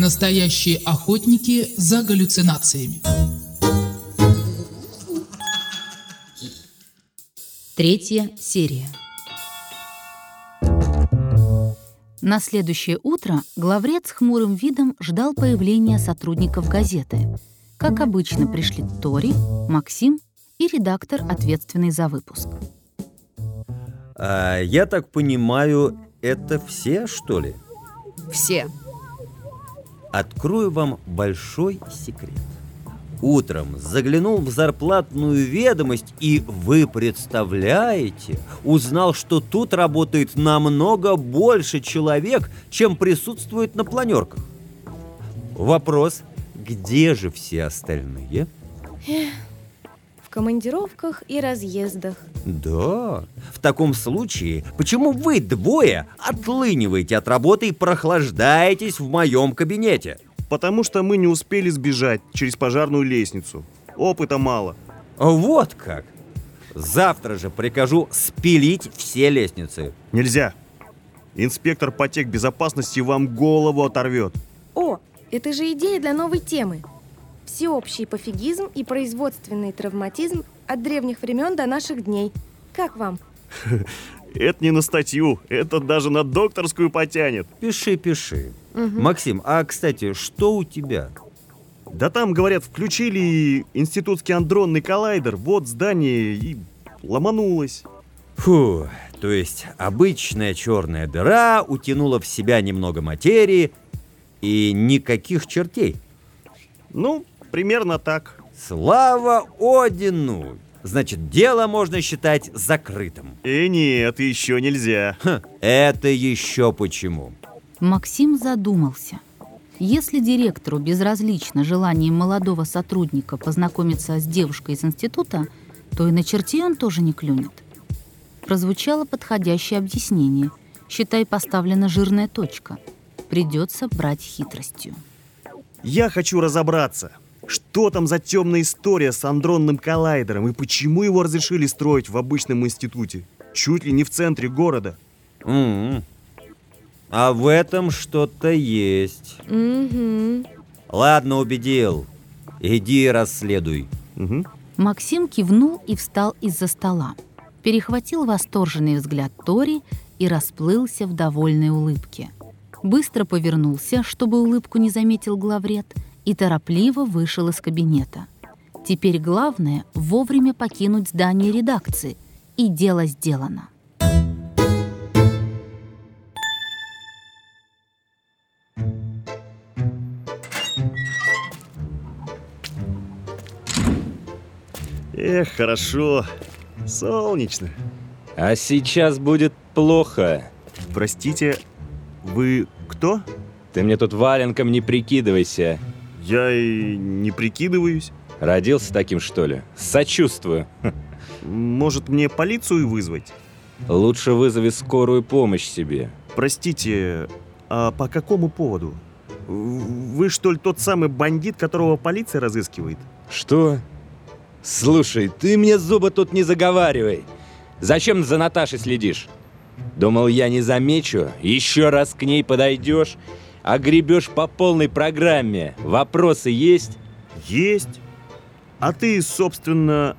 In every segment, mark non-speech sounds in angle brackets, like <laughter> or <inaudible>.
Настоящие охотники за галлюцинациями. Третья серия. На следующее утро главред с хмурым видом ждал появления сотрудников газеты. Как обычно, пришли Тори, Максим и редактор, ответственный за выпуск. А, я так понимаю, это все, что ли? Все. Открою вам большой секрет. Утром заглянул в зарплатную ведомость, и вы представляете, узнал, что тут работает намного больше человек, чем присутствует на планерках. Вопрос, где же все остальные? В командировках и разъездах. Да, в таком случае, почему вы двое отлыниваете от работы и прохлаждаетесь в моем кабинете? Потому что мы не успели сбежать через пожарную лестницу. Опыта мало. Вот как. Завтра же прикажу спилить все лестницы. Нельзя. Инспектор по безопасности вам голову оторвет. О, это же идея для новой темы. Всеобщий пофигизм и производственный травматизм от древних времен до наших дней. Как вам? <laughs> Это не на статью, это даже на докторскую потянет. Пиши, пиши. Угу. Максим, а, кстати, что у тебя? Да там, говорят, включили институтский андронный коллайдер, вот здание и ломанулось. Фу, то есть обычная черная дыра утянула в себя немного материи и никаких чертей. Ну, примерно так. Слава Одину! Значит, дело можно считать закрытым. И нет, еще нельзя. Ха, это еще почему? Максим задумался. Если директору безразлично желание молодого сотрудника познакомиться с девушкой из института, то и на черте он тоже не клюнет. Прозвучало подходящее объяснение. Считай, поставлена жирная точка. Придется брать хитростью. Я хочу разобраться, что там за темная история с андронным коллайдером и почему его разрешили строить в обычном институте, чуть ли не в центре города. Mm-hmm. А в этом что-то есть. Угу. Ладно, убедил. Иди расследуй. Угу. Максим кивнул и встал из-за стола. Перехватил восторженный взгляд Тори и расплылся в довольной улыбке. Быстро повернулся, чтобы улыбку не заметил главред, и торопливо вышел из кабинета. Теперь главное — вовремя покинуть здание редакции, и дело сделано. Эх, хорошо. Солнечно. А сейчас будет плохо. Простите, вы кто? Ты мне тут валенком не прикидывайся. Я и не прикидываюсь. Родился таким, что ли? Сочувствую. Может, мне полицию вызвать? Лучше вызови скорую помощь себе. Простите, а по какому поводу? Вы что ли тот самый бандит, которого полиция разыскивает? Что? Слушай, ты мне зубы тут не заговаривай. Зачем за Наташей следишь? Думал, я не замечу. Еще раз к ней подойдешь, а гребешь по полной программе. Вопросы есть? Есть. А ты, собственно,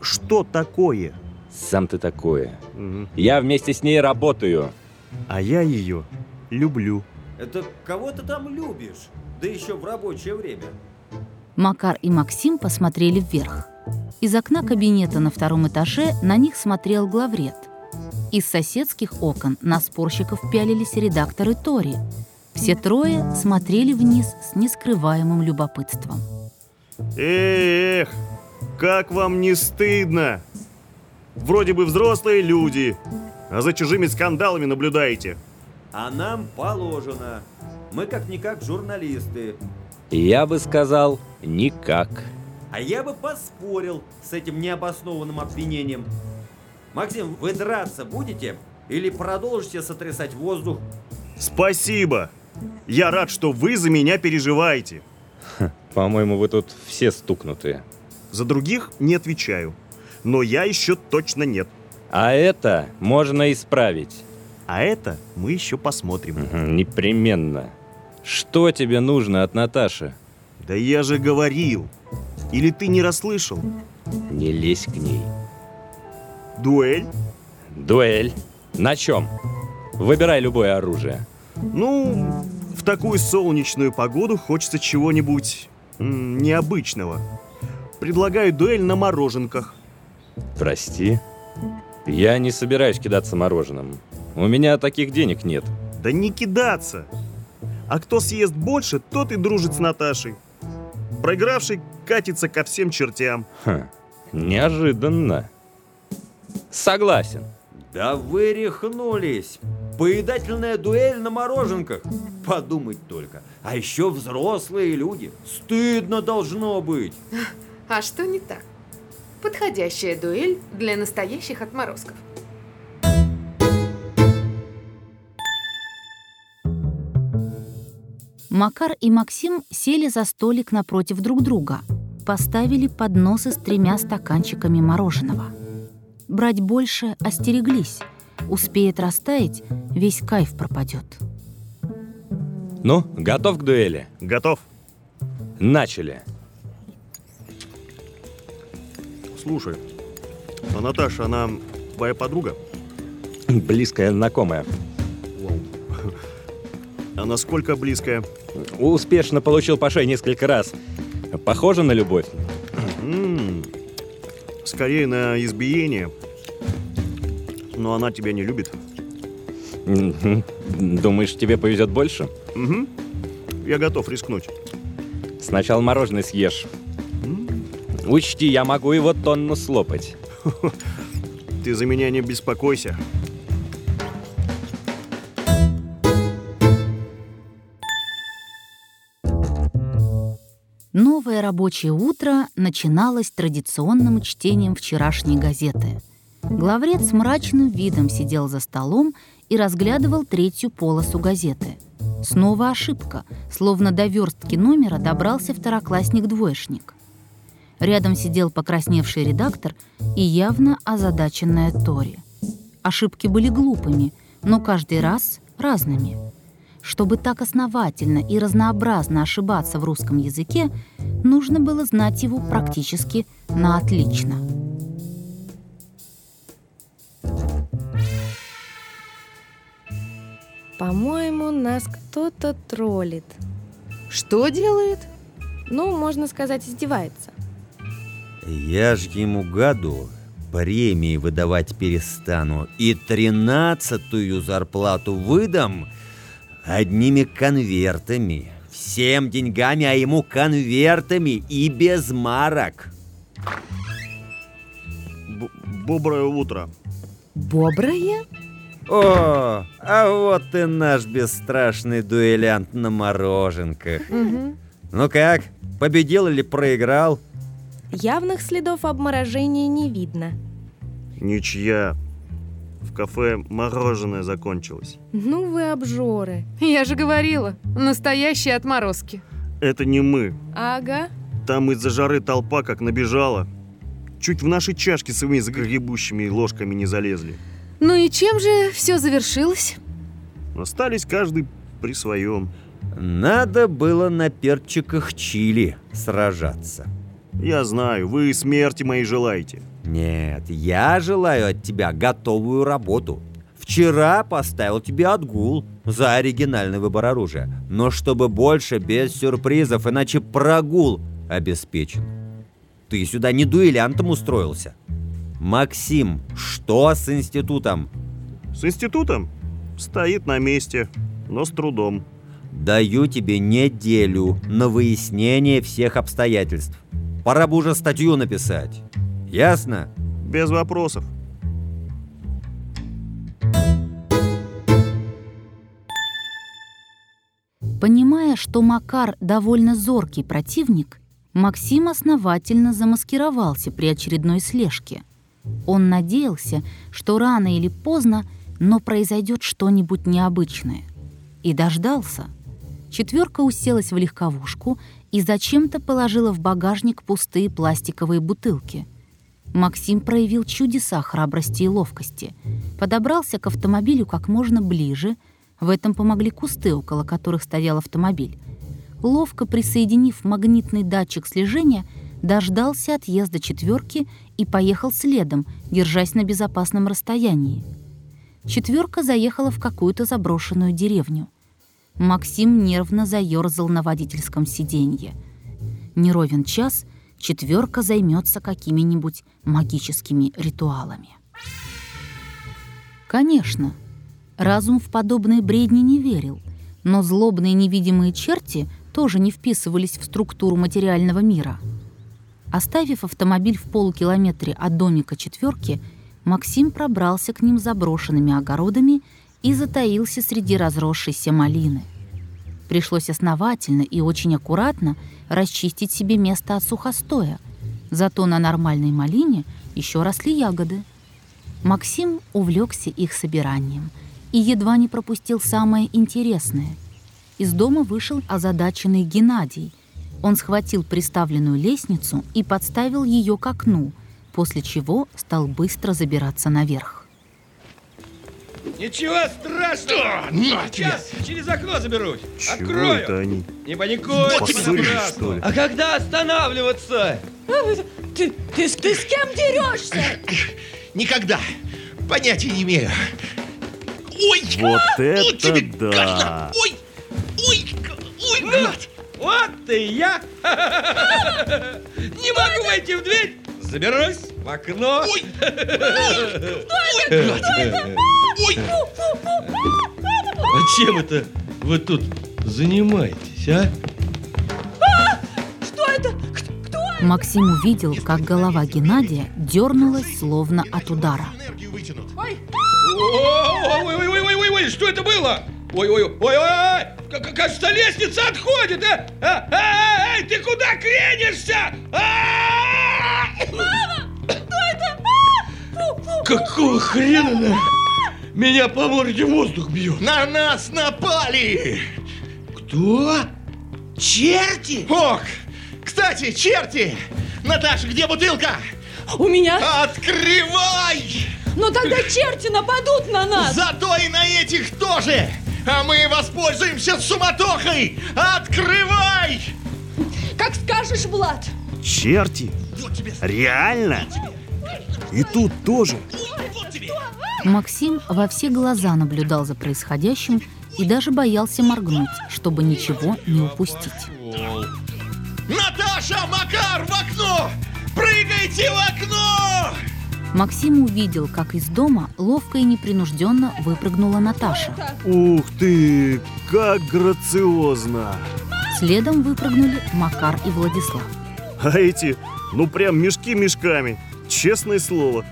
что такое? Сам ты такое. Угу. Я вместе с ней работаю. А я ее люблю. Это кого ты там любишь? Да еще в рабочее время. Макар и Максим посмотрели вверх. Из окна кабинета на втором этаже на них смотрел главред. Из соседских окон на спорщиков пялились редакторы Тори. Все трое смотрели вниз с нескрываемым любопытством. Эх, как вам не стыдно? Вроде бы взрослые люди, а за чужими скандалами наблюдаете. А нам положено. Мы как-никак журналисты. Я бы сказал, никак. А я бы поспорил с этим необоснованным обвинением. Максим, вы драться будете или продолжите сотрясать воздух? Спасибо! Я рад, что вы за меня переживаете. По-моему, вы тут все стукнутые. За других не отвечаю. Но я еще точно нет. А это можно исправить. А это мы еще посмотрим. Угу, непременно. Что тебе нужно от Наташи? Да я же говорил. Или ты не расслышал? Не лезь к ней. Дуэль? Дуэль. На чем? Выбирай любое оружие. Ну, в такую солнечную погоду хочется чего-нибудь необычного. Предлагаю дуэль на мороженках. Прости. Я не собираюсь кидаться мороженым. У меня таких денег нет. Да не кидаться. А кто съест больше, тот и дружит с Наташей. Проигравший катится ко всем чертям. Ха, неожиданно. Согласен. Да вы рехнулись! Поедательная дуэль на мороженках! Подумать только. А еще взрослые люди. Стыдно должно быть. А что не так? Подходящая дуэль для настоящих отморозков. Макар и Максим сели за столик напротив друг друга, поставили подносы с тремя стаканчиками мороженого. Брать больше остереглись. Успеет растаять, весь кайф пропадет. Ну, готов к дуэли? Готов? Начали. Слушай, а Наташа, она твоя подруга? Близкая знакомая. А насколько близкая? Успешно получил по шее несколько раз. Похоже на любовь? М, скорее на избиение. Но она тебя не любит. Думаешь, тебе повезет больше? Угу. Я готов рискнуть. Сначала мороженое съешь. Учти, я могу его тонну слопать. Ты за меня не беспокойся. Новое рабочее утро начиналось традиционным чтением вчерашней газеты. Главред с мрачным видом сидел за столом и разглядывал третью полосу газеты. Снова ошибка, словно до верстки номера добрался второклассник-двоечник. Рядом сидел покрасневший редактор и явно озадаченная Тори. Ошибки были глупыми, но каждый раз разными. Чтобы так основательно и разнообразно ошибаться в русском языке, нужно было знать его практически на отлично. По-моему, нас кто-то троллит. Что делает? Ну, можно сказать, издевается. Я ж ему гаду премии выдавать перестану и тринадцатую зарплату выдам одними конвертами. Всем деньгами, а ему конвертами и без марок. Б- Доброе утро. Боброе? О, а вот и наш бесстрашный дуэлянт на мороженках. Угу. Ну как, победил или проиграл? Явных следов обморожения не видно. Ничья. В кафе мороженое закончилось. Ну вы обжоры. Я же говорила, настоящие отморозки. Это не мы. Ага. Там из-за жары толпа как набежала. Чуть в наши чашки своими загребущими ложками не залезли. Ну и чем же все завершилось? Остались каждый при своем. Надо было на перчиках чили сражаться. Я знаю, вы смерти моей желаете. Нет, я желаю от тебя готовую работу. Вчера поставил тебе отгул за оригинальный выбор оружия. Но чтобы больше без сюрпризов, иначе прогул обеспечен. Ты сюда не дуэлянтом устроился. Максим, что с институтом? С институтом стоит на месте, но с трудом. Даю тебе неделю на выяснение всех обстоятельств. Пора бы уже статью написать. Ясно? Без вопросов. Понимая, что Макар довольно зоркий противник, Максим основательно замаскировался при очередной слежке. Он надеялся, что рано или поздно, но произойдет что-нибудь необычное. И дождался. Четверка уселась в легковушку и зачем-то положила в багажник пустые пластиковые бутылки. Максим проявил чудеса храбрости и ловкости. Подобрался к автомобилю как можно ближе, В этом помогли кусты, около которых стоял автомобиль. Ловко присоединив магнитный датчик слежения, дождался отъезда четверки и поехал следом, держась на безопасном расстоянии. Четверка заехала в какую-то заброшенную деревню. Максим нервно заерзал на водительском сиденье. Неровен час четверка займется какими-нибудь магическими ритуалами. Конечно, разум в подобные бредни не верил, но злобные невидимые черти тоже не вписывались в структуру материального мира. Оставив автомобиль в полукилометре от домика четверки, Максим пробрался к ним заброшенными огородами и затаился среди разросшейся малины. Пришлось основательно и очень аккуратно расчистить себе место от сухостоя. Зато на нормальной малине еще росли ягоды. Максим увлекся их собиранием и едва не пропустил самое интересное. Из дома вышел озадаченный Геннадий. Он схватил приставленную лестницу и подставил ее к окну, после чего стал быстро забираться наверх. Ничего страшного! на Сейчас через окно заберусь. Чего Открою. это они? Не паникуй, понапрасну. что ли? А когда останавливаться? Ты, ты, ты с кем дерешься? Никогда. Понятия не имею. Ой! Вот а, это вот тебе да! гадина. Ой! Ой! Ой, гад! Вот ты и я! Не могу войти в дверь! Заберусь в окно! Ой! Ой! А чем это вы тут занимаетесь, а? Что это? Максим увидел, как голова Геннадия дернулась словно от удара. Энергию вытянут. Ой, ой, ой, ой, ой, ой, ой, что это было? Ой, ой, ой, ой, кажется, лестница отходит, а? А, а, Эй, ты куда кренишься? А! Какого хрена меня по морде воздух бьет? На нас напали! Кто? Черти? Ох! Кстати, черти! Наташа, где бутылка? У меня? Открывай! Но тогда черти нападут на нас! Зато и на этих тоже! А мы воспользуемся суматохой! Открывай! Как скажешь, Влад! Черти? Вот тебе, Реально? И тут тоже? вот тебе! Максим во все глаза наблюдал за происходящим и даже боялся моргнуть, чтобы ничего не упустить. Наташа, Макар, в окно! Прыгайте в окно! Максим увидел, как из дома ловко и непринужденно выпрыгнула Наташа. Ух ты, как грациозно! Следом выпрыгнули Макар и Владислав. А эти, ну прям мешки мешками. Честное слово.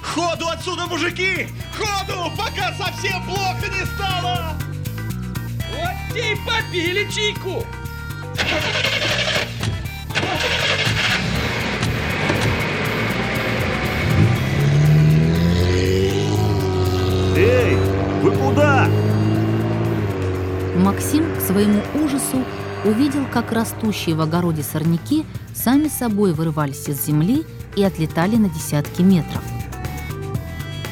Ходу отсюда, мужики! Ходу, пока совсем плохо не стало! Вот те и попили чайку. Куда? Максим к своему ужасу увидел, как растущие в огороде сорняки сами собой вырывались из земли и отлетали на десятки метров.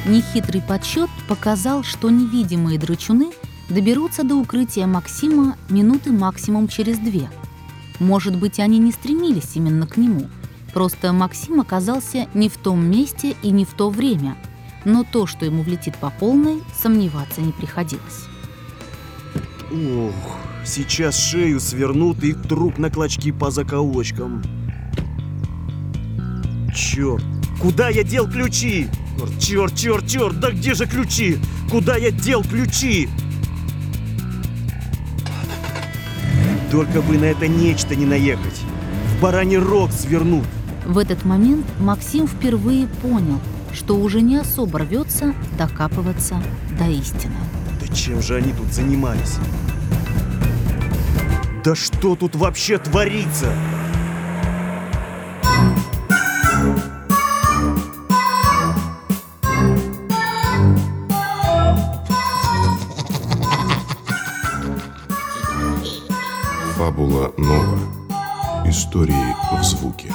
Нехитрый подсчет показал, что невидимые драчуны доберутся до укрытия Максима минуты максимум через две. Может быть, они не стремились именно к нему, просто Максим оказался не в том месте и не в то время, но то, что ему влетит по полной, сомневаться не приходилось. Ох, сейчас шею свернут и труп на клочки по закоулочкам. Черт, куда я дел ключи? Черт, черт, черт, да где же ключи? Куда я дел ключи? Только бы на это нечто не наехать. В бараний рог свернут. В этот момент Максим впервые понял, что уже не особо рвется докапываться до истины. Да чем же они тут занимались? Да что тут вообще творится? Фабула Нова. Истории в звуке.